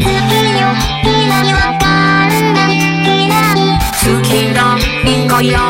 んな好きだいいよ。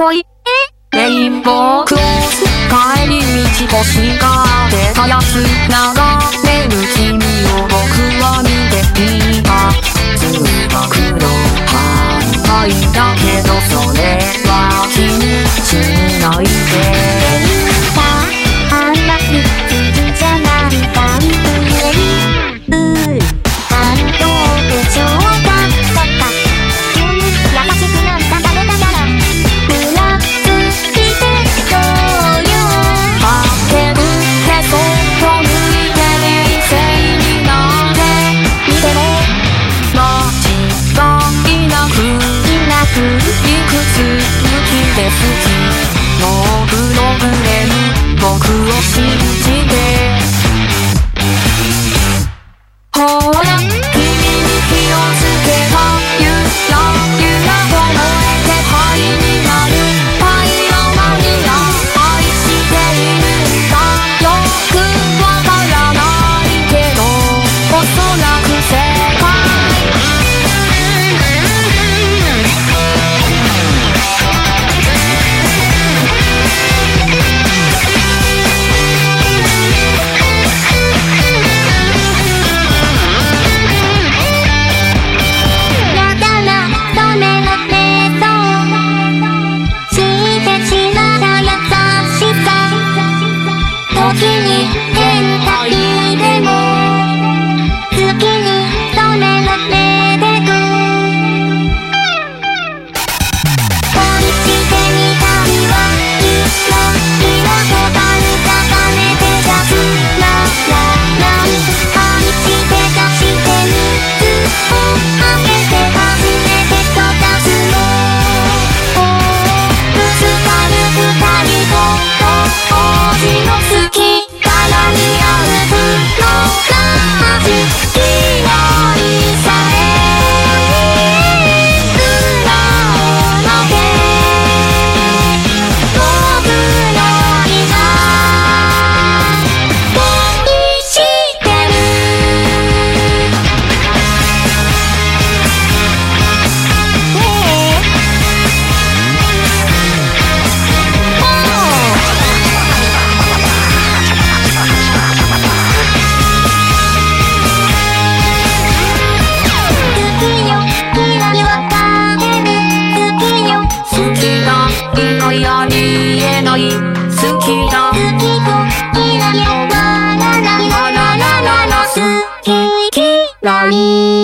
恋レインボークロス帰り道星がってたやつ眺める君を僕は見 tempo Nani.